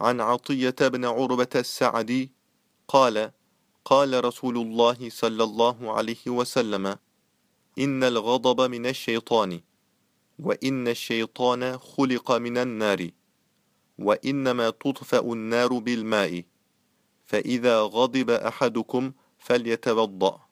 عن عطية بن عربة السعدي قال قال رسول الله صلى الله عليه وسلم إن الغضب من الشيطان وإن الشيطان خلق من النار وإنما تطفأ النار بالماء فإذا غضب أحدكم فليتوضأ.